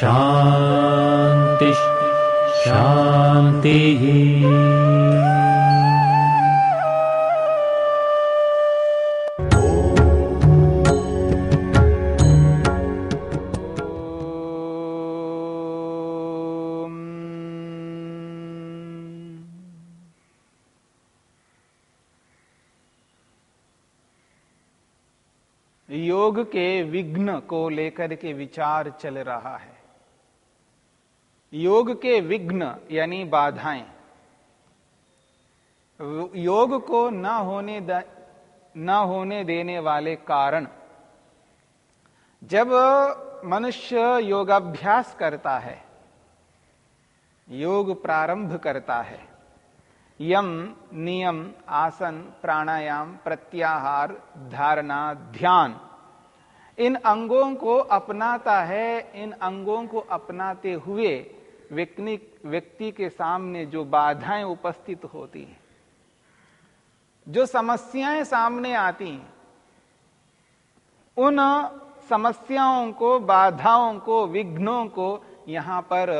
शान्तिः ओम। योग के विघ्न को लेकर के विचार चल रहा है योग के विघ्न, यानी बाधाएँ। योग को न होने न होने देने वाले कारण। जब मनुष्य योगाभ्यास करता है, योग प्रारंभ करता है, यम, नियम, आसन, प्राणायाम, प्रत्याहार, धारणा, ध्यान, इन अंगों को अपनाता है, इन अंगों को अपनाते हुए व्यक्ति व्यक्ति के सामने जो बाधाएँ उपस्थित होती हैं, जो समस्याएँ सामने आती हैं, उन समस्याओं को, बाधाओं को, विघ्नों को यहाँ पर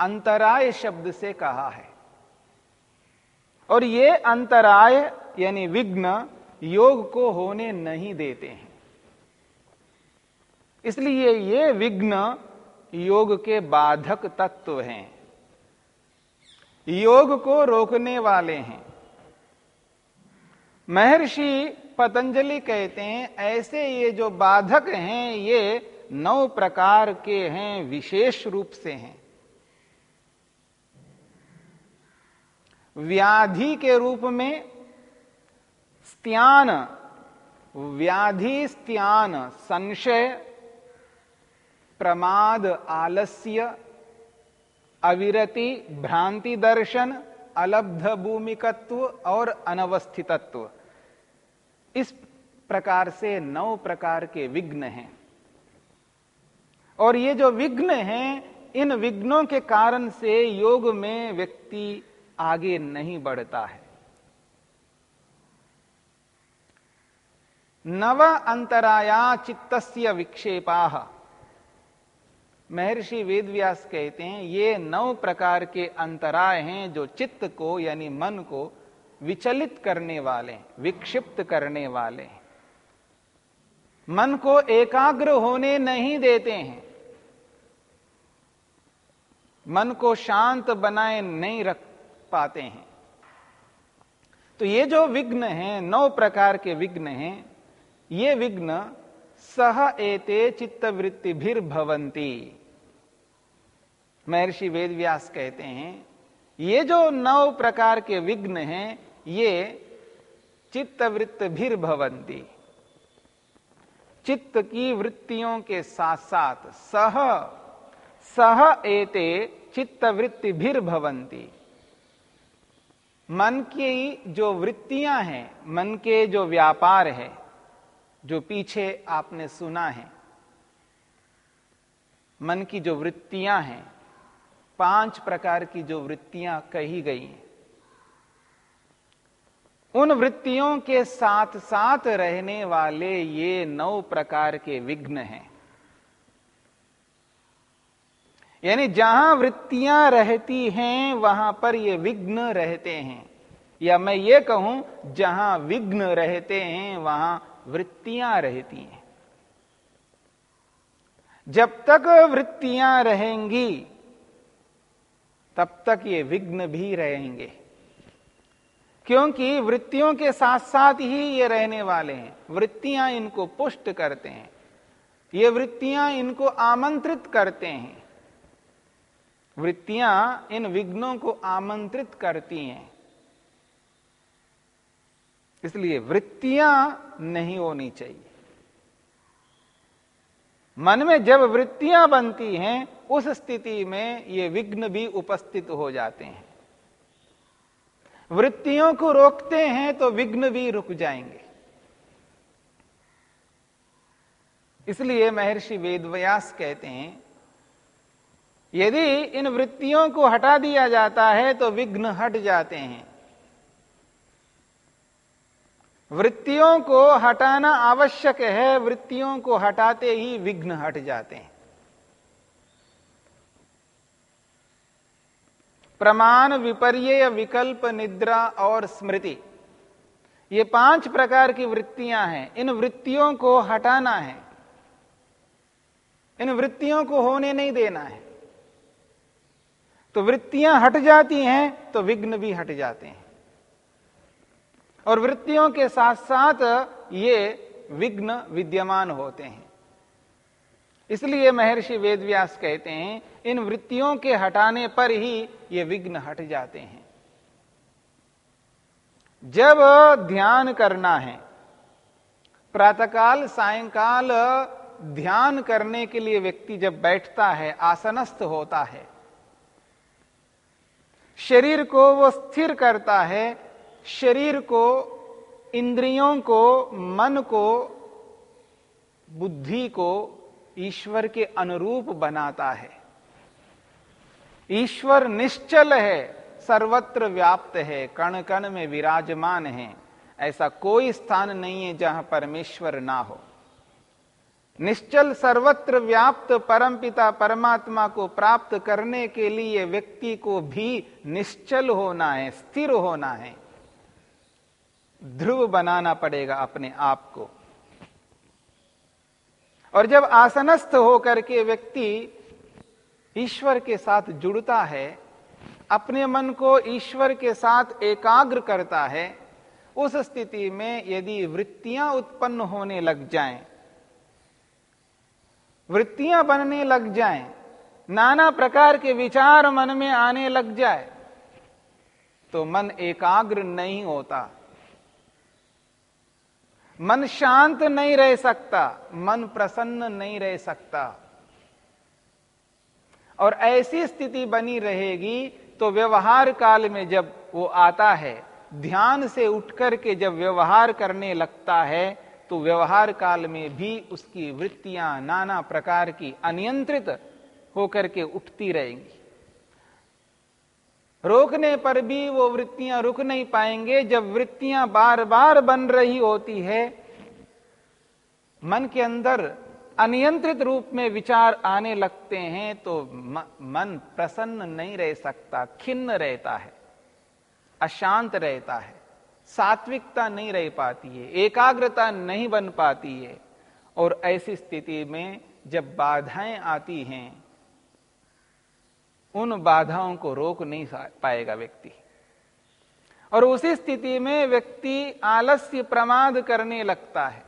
अंतराय शब्द से कहा है। और ये अंतराय यानी विघ्न योग को होने नहीं देते हैं। इसलिए ये विघ्न योग के बाधक तत्व हैं। योग को रोकने वाले हैं। महर्षि पतंजलि कहते हैं, ऐसे ये जो बाधक हैं, ये नौ प्रकार के हैं, विशेष रूप से हैं। व्याधि के रूप में स्त्यान, व्याधि, स्त्यान, संशय प्रमाद, आलस्य, अविरति, भ्रांति दर्शन, अलब्ध भूमिकत्व और अनवस्थितत्व। इस प्रकार से नौ प्रकार के विघ्न हैं। और ये जो विघ्न हैं, इन विघ्नों के कारण से योग में व्यक्ति आगे नहीं बढ़ता है। नव अंतराया चित्तस्य विक्षेपा। महर्षि वेदव्यास कहते हैं, ये नौ प्रकार के अंतराय हैं जो चित्त को, यानी मन को, विचलित करने वाले विक्षिप्त करने वाले मन को एकाग्र होने नहीं देते हैं। मन को शांत बनाए नहीं रख पाते हैं। तो ये जो विघ्न हैं, नौ प्रकार के विघ्न हैं, ये विघ्न सह एते चित्तवृत्ति भीर भवंती महर्षि वेदव्यास कहते हैं, ये जो नौ प्रकार के विघ्न हैं, ये चित्तवृत्त भीर भवंती। चित्त की वृत्तियों के साथ साथ सह सह एते चित्तवृत्ति भीर भवंती। मन की जो वृत्तियाँ हैं, मन के जो व्यापार है, जो पीछे आपने सुना है, मन की जो वृत्तियाँ हैं पाँच प्रकार की जो वृत्तियाँ कही गई हैं। उन वृत्तियों के साथ साथ रहने वाले ये नौ प्रकार के विघ्न हैं। यानी जहाँ वृत्तियाँ रहती हैं, वहाँ पर ये विघ्न रहते हैं। या मैं ये कहूँ, जहाँ विघ्न रहते हैं, वहाँ वृत्तियाँ रहती हैं। जब तक वृत्तियाँ रहेंगी तब तक ये विघ्न भी रहेंगे। क्योंकि वृत्तियों के साथ साथ ही ये रहने वाले हैं। वृत्तियाँ इनको पुष्ट करते हैं। ये वृत्तियाँ इनको आमंत्रित करते हैं। वृत्तियाँ इन विघ्नों को आमंत्रित करती हैं। इसलिए वृत्तियाँ नहीं होनी चाहिए। मन में जब वृत्तियाँ बनती हैं, उस स्थिति में ये विघ्न भी उपस्थित हो जाते हैं। वृत्तियों को रोकते हैं तो विघ्न भी रुक जाएँगे। इसलिए महर्षि वेदव्यास कहते हैं, यदि इन वृत्तियों को हटा दिया जाता है तो विघ्न हट जाते हैं। वृत्तियों को हटाना आवश्यक है, वृत्तियों को हटाते ही विघ्न हट जाते हैं। प्रमाण विपर्य विकल्प, निद्रा और स्मृति, ये पाँच प्रकार की वृत्तियाँ हैं। इन वृत्तियों को हटाना है। इन वृत्तियों को होने नहीं देना है। तो वृत्तियाँ हट जाती हैं तो विघ्न भी हट जाते हैं। और वृत्तियों के साथ साथ ये विघ्न विद्यमान होते हैं। इसलिए महर्षि वेदव्यास कहते हैं, इन वृत्तियों के हटाने पर ही ये विघ्न हट जाते हैं। जब ध्यान करना है, प्रातःकाल, सायंकाल, ध्यान करने के लिए व्यक्ति जब बैठता है, आसनस्थ होता है, शरीर को वो स्थिर करता है शरीर को, इंद्रियों को, मन को, बुद्धि को ईश्वर के अनुरूप बनाता है। ईश्वर निश्चल है, सर्वत्र व्याप्त है कण कण में विराजमान है। ऐसा कोई स्थान नहीं है जहाँ परमेश्वर ना हो। निश्चल सर्वत्र व्याप्त परमपिता परमात्मा को प्राप्त करने के लिए व्यक्ति को भी निश्चल होना है, स्थिर होना है। ध्रुव बनाना पड़ेगा अपने आप को। और जब आसनस्थ होकर के व्यक्ति ईश्वर के साथ जुड़ता है, अपने मन को ईश्वर के साथ एकाग्र करता है, उस स्थिति में यदि वृत्तियाँ उत्पन्न होने लग जाएँ, वृत्तियाँ बनने लग जाएँ, नाना प्रकार के विचार मन में आने लग जाए तो मन एकाग्र नहीं होता। मन शांत नहीं रह सकता, मन प्रसन्न नहीं रह सकता। और ऐसी स्थिति बनी रहेगी तो व्यवहार काल में जब वो आता है, ध्यान से उठकर के जब व्यवहार करने लगता है तो व्यवहार काल में भी उसकी वृत्तियाँ नाना प्रकार की अनियंत्रित होकर के उठती रहेंगी। रोकने पर भी वो वृत्तियाँ रुक नहीं पाएँगे, जब वृत्तियाँ बार बार बन रही होती है, मन के अंदर अनियंत्रित रूप में विचार आने लगते हैं तो मन प्रसन्न नहीं रह सकता, खिन्न रहता है, अशांत रहता है, सात्विकता नहीं रह पाती है, एकाग्रता नहीं बन पाती है, और ऐसी स्थिति में जब बाधाएँ आती हैं उन बाधाओं को रोक नहीं पाएगा व्यक्ति। और उसी स्थिति में व्यक्ति आलस्य प्रमाद करने लगता है।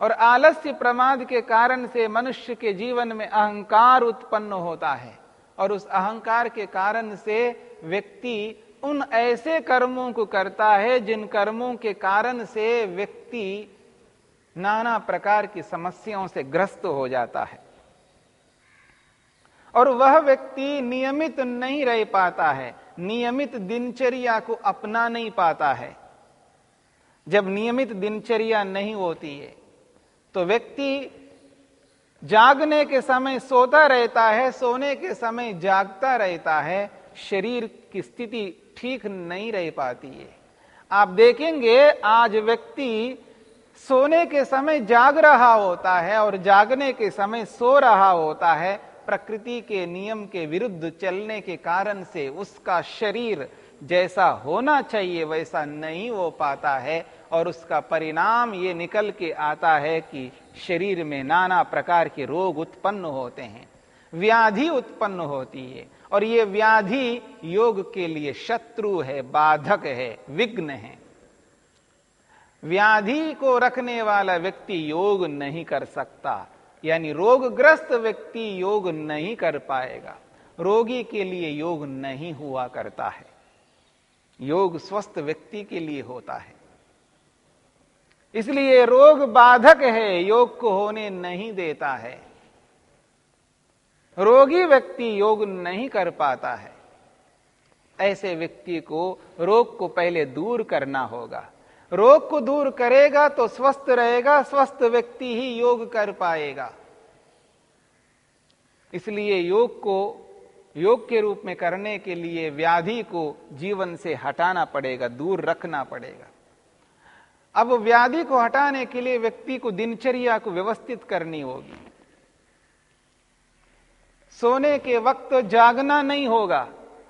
और आलस्य प्रमाद के कारण से मनुष्य के जीवन में अहंकार उत्पन्न होता है। और उस अहंकार के कारण से व्यक्ति उन ऐसे कर्मों को करता है, जिन कर्मों के कारण से व्यक्ति नाना प्रकार की समस्याओं से ग्रस्त हो जाता है। और वह व्यक्ति नियमित नहीं रह पाता है, नियमित दिनचर्या को अपना नहीं पाता है। जब नियमित दिनचर्या नहीं होती है तो व्यक्ति जागने के समय सोता रहता है, सोने के समय जागता रहता है, शरीर की स्थिति ठीक नहीं रह पाती है। आप देखेंगे, आज व्यक्ति सोने के समय जाग रहा होता है और जागने के समय सो रहा होता है प्रकृति के नियम के विरुद्ध चलने के कारण से उसका शरीर जैसा होना चाहिए, वैसा नहीं हो पाता है और उसका परिणाम ये निकल के आता है कि शरीर में नाना प्रकार के रोग उत्पन्न होते हैं, व्याधि उत्पन्न होती है और ये व्याधि योग के लिए शत्रु है, बाधक है, विघ्न है। व्याधि को रखने वाला व्यक्ति योग नहीं कर सकता। यानी रोगग्रस्त व्यक्ति योग नहीं कर पाएगा। रोगी के लिए योग नहीं हुआ करता है। योग स्वस्थ व्यक्ति के लिए होता है। इसलिए रोग बाधक है, योग को होने नहीं देता है। रोगी व्यक्ति योग नहीं कर पाता है। ऐसे व्यक्ति को रोग को पहले दूर करना होगा। रोग को दूर करेगा तो स्वस्थ रहेगा, स्वस्थ व्यक्ति ही योग कर पाएगा। इसलिए योग को, योग के रूप में करने के लिए व्याधि को जीवन से हटाना पड़ेगा, दूर रखना पड़ेगा। अब व्याधि को हटाने के लिए व्यक्ति को दिनचर्या को व्यवस्थित करनी होगी। सोने के वक्त जागना नहीं होगा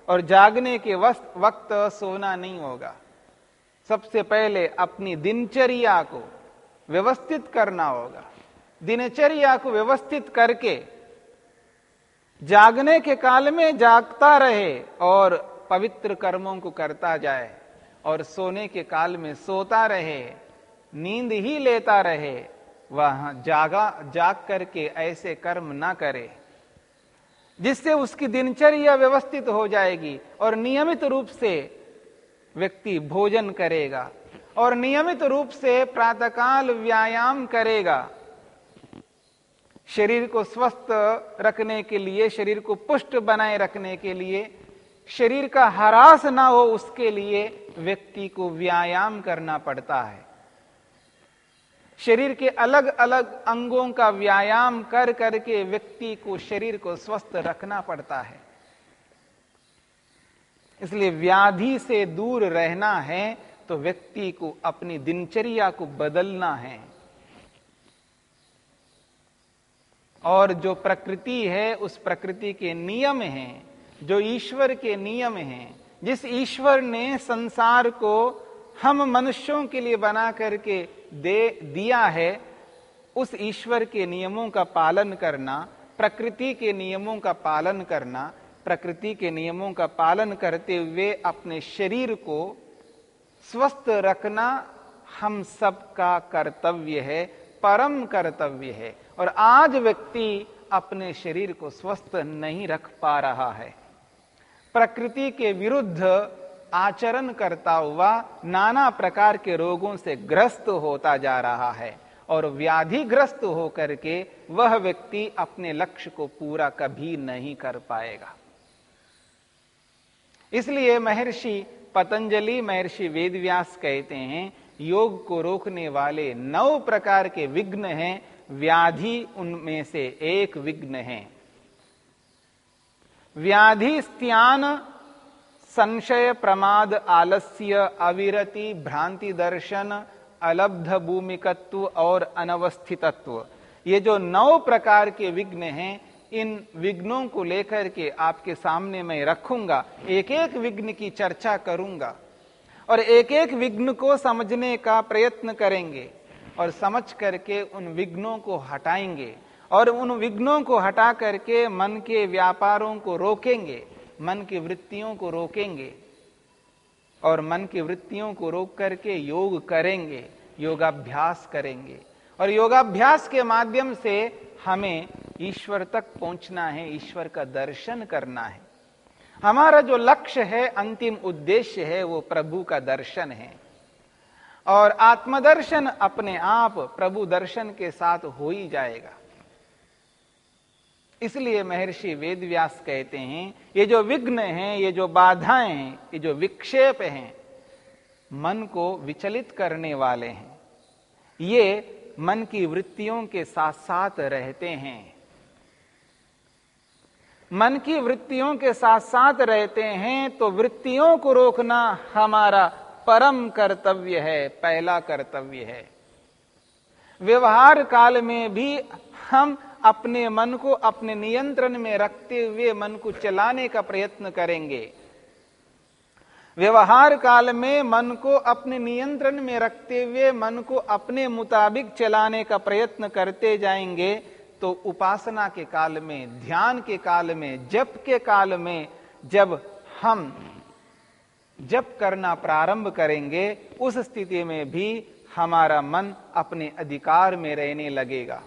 और जागने के वक्त सोना नहीं होगा। सबसे पहले अपनी दिनचर्या को व्यवस्थित करना होगा। दिनचर्या को व्यवस्थित करके जागने के काल में जागता रहे और पवित्र कर्मों को करता जाए और सोने के काल में सोता रहे, नींद ही लेता रहे, वह जागा, जाग करके ऐसे कर्म ना करे, जिससे उसकी दिनचर्या व्यवस्थित हो जाएगी और नियमित रूप से व्यक्ति भोजन करेगा और नियमित रूप से प्रातःकाल व्यायाम करेगा। शरीर को स्वस्थ रखने के लिए, शरीर को पुष्ट बनाए रखने के लिए, शरीर का हरास ना हो उसके लिए व्यक्ति को व्यायाम करना पड़ता है। शरीर के अलग अलग अंगों का व्यायाम कर करके व्यक्ति को शरीर को स्वस्थ रखना पड़ता है। इसलिए व्याधि से दूर रहना है तो व्यक्ति को अपनी दिनचर्या को बदलना है। और जो प्रकृति है, उस प्रकृति के नियम हैं, जो ईश्वर के नियम हैं। जिस ईश्वर ने संसार को हम मनुष्यों के लिए बना करके दे, दिया है, उस ईश्वर के नियमों का पालन करना, प्रकृति के नियमों का पालन करना प्रकृति के नियमों का पालन करते हुए अपने शरीर को स्वस्थ रखना हम सबका कर्तव्य है, परम कर्तव्य है। और आज व्यक्ति अपने शरीर को स्वस्थ नहीं रख पा रहा है। प्रकृति के विरुद्ध आचरण करता हुआ नाना प्रकार के रोगों से ग्रस्त होता जा रहा है और व्याधिग्रस्त होकर के वह व्यक्ति अपने लक्ष्य को पूरा कभी नहीं कर पाएगा। इसलिए महर्षि पतंजलि महर्षि वेदव्यास कहते हैं, योग को रोकने वाले नौ प्रकार के विघ्न हैं, व्याधि उनमें से एक विघ्न है। व्याधि स्त्यान, संशय प्रमाद आलस्य अविरति भ्रांति दर्शन, अलब्ध भूमिकत्व और अनवस्थितत्व। ये जो नौ प्रकार के विघ्न हैं इन विघ्नों को लेकर के आपके सामने मैं रखूँगा एक एक विघ्न की चर्चा करूँगा और एक एक विघ्न को समझने का प्रयत्न करेंगे और समझ करके उन विघ्नों को हटाएँगे और उन विघ्नों को हटा करके मन के व्यापारों को रोकेंगे, मन की वृत्तियों को रोकेंगे और मन की वृत्तियों को रोक करके योग करेंगे, योगाभ्यास करेंगे और योगाभ्यास के माध्यम से हमें ईश्वर तक पहुँचना है, ईश्वर का दर्शन करना है। हमारा जो लक्ष्य है, अंतिम उद्देश्य है, वो प्रभु का दर्शन है। और आत्मदर्शन अपने आप प्रभु दर्शन के साथ हो ही जाएगा। इसलिए महर्षि वेदव्यास कहते हैं, ये जो विघ्न हैं, ये जो बाधाएँ हैं, ये जो विक्षेप हैं, मन को विचलित करने वाले हैं। ये मन की वृत्तियों के साथ साथ रहते हैं। मन की वृत्तियों के साथ साथ रहते हैं तो वृत्तियों को रोकना हमारा परम कर्तव्य है, पहला कर्तव्य है। व्यवहार काल में भी हम अपने मन को अपने नियंत्रण में रखते हुए मन को चलाने का प्रयत्न करेंगे। व्यवहार काल में मन को अपने नियंत्रण में रखते हुए मन को अपने मुताबिक चलाने का प्रयत्न करते जाएँगे तो उपासना के काल में, ध्यान के काल में, जप के काल में, जब हम जप करना प्रारंभ करेंगे, उस स्थिति में भी हमारा मन अपने अधिकार में रहने लगेगा।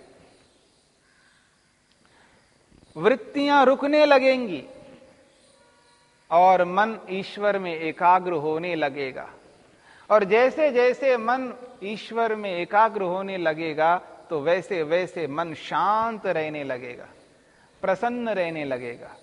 वृत्तियाँ रुकने लगेंगी और मन ईश्वर में एकाग्र होने लगेगा। और जैसे जैसे मन ईश्वर में एकाग्र होने लगेगा तो वैसे वैसे मन शांत रहने लगेगा, प्रसन्न रहने लगेगा,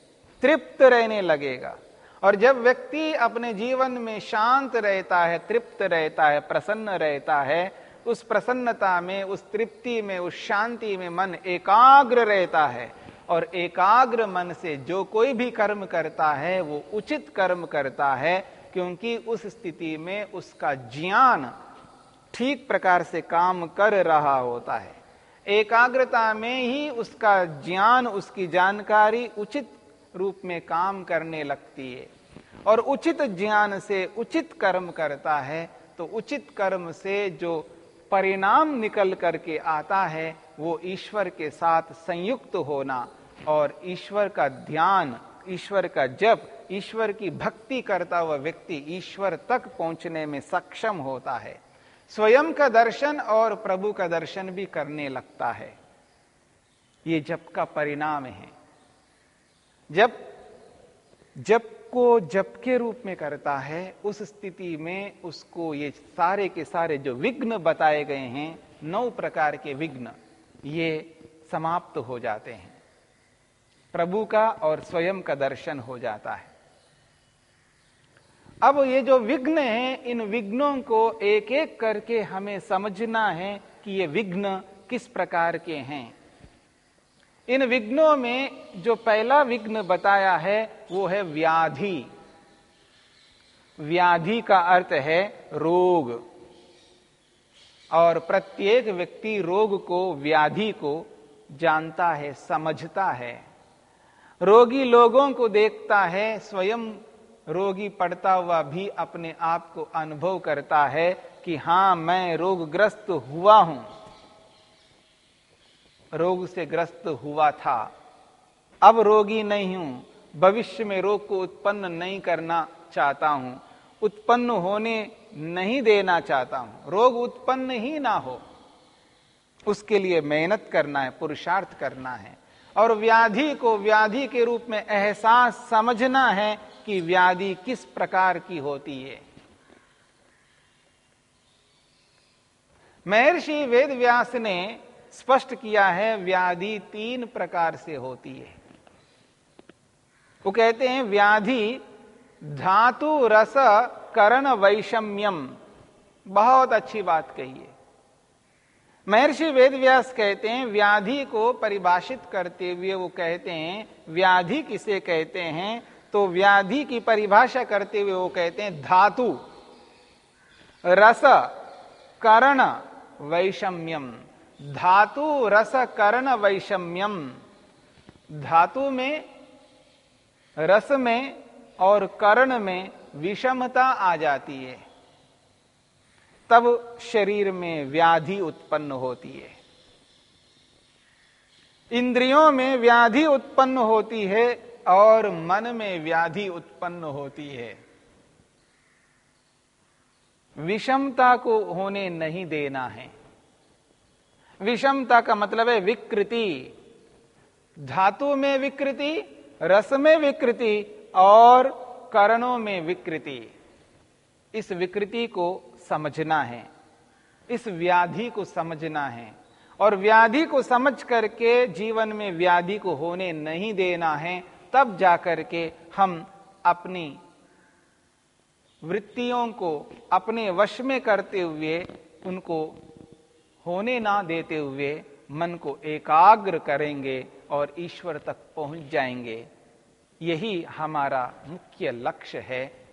तृप्त रहने लगेगा। और जब व्यक्ति अपने जीवन में शांत रहता है, तृप्त रहता है, प्रसन्न रहता है, उस प्रसन्नता में, उस तृप्ति में, उस शांति में मन एकाग्र रहता है। और एकाग्र मन से जो कोई भी कर्म करता है, वो उचित कर्म करता है, क्योंकि उस स्थिति में उसका ज्ञान ठीक प्रकार से काम कर रहा होता है। एकाग्रता में ही उसका ज्ञान, उसकी जानकारी उचित रूप में काम करने लगती है। और उचित ज्ञान से उचित कर्म करता है तो उचित कर्म से जो परिणाम निकल करके आता है, वो ईश्वर के साथ संयुक्त होना और ईश्वर का ध्यान, ईश्वर का जप, ईश्वर की भक्ति करता हुआ व्यक्ति ईश्वर तक पहुँचने में सक्षम होता है। स्वयं का दर्शन और प्रभु का दर्शन भी करने लगता है। ये जप का परिणाम है। जब, जप को जप के रूप में करता है, उस स्थिति में उसको ये सारे के सारे जो विघ्न बताए गए हैं, नौ प्रकार के विघ्न, ये समाप्त हो जाते हैं। प्रभु का और स्वयं का दर्शन हो जाता है। अब ये जो विघ्न है, इन विघ्नों को एक एक करके हमें समझना है कि ये विघ्न किस प्रकार के हैं। इन विघ्नों में जो पहला विघ्न बताया है, वो है व्याधि। व्याधि का अर्थ है रोग। और प्रत्येक व्यक्ति रोग को, व्याधि को जानता है, समझता है। रोगी लोगों को देखता है, स्वयं रोगी पड़ता हुआ भी अपने आप को अनुभव करता है कि हाँ, मैं रोगग्रस्त हुआ हूँ। रोग से ग्रस्त हुआ था। अब रोगी नहीं हूँ। भविष्य में रोग को उत्पन्न नहीं करना चाहता हूँ। उत्पन्न होने नहीं देना चाहता हूँ। रोग उत्पन्न ही ना हो। उसके लिए मेहनत करना है, पुरुषार्थ करना है। और व्याधि को व्याधि के रूप में एहसास समझना है कि व्याधि किस प्रकार की होती है? महर्षि वेद व्यास ने स्पष्ट किया है, व्याधि तीन प्रकार से होती है। वो कहते हैं, व्याधि धातु रस करण वैषम्यम। बहुत अच्छी बात कही है। महर्षि वेदव्यास कहते हैं, व्याधि को परिभाषित करते हुए वो कहते हैं, व्याधि किसे कहते हैं? तो व्याधि की परिभाषा करते हुए वो कहते हैं धातु, रस करण वैषम्यम। धातु, रस करण वैषम्यम। धातु में, रस में और करण में विषमता आ जाती है। तब शरीर में व्याधि उत्पन्न होती है। इंद्रियों में व्याधि उत्पन्न होती है और मन में व्याधि उत्पन्न होती है। विषमता को होने नहीं देना है। विषमता का मतलब है विकृति। धातु में विकृति, रस में विकृति और करणों में विकृति। इस विकृति को समझना है। इस व्याधि को समझना है। और व्याधि को समझ करके जीवन में व्याधि को होने नहीं देना है। तब जाकर के हम अपनी वृत्तियों को अपने वश में करते हुए, उनको होने ना देते हुए मन को एकाग्र करेंगे और ईश्वर तक पहुँच जाएँगे। यही हमारा मुख्य लक्ष्य है,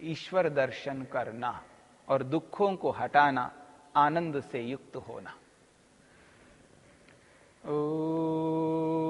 ईश्वर दर्शन करना और दुखों को हटाना, आनंद से युक्त होना। ओ...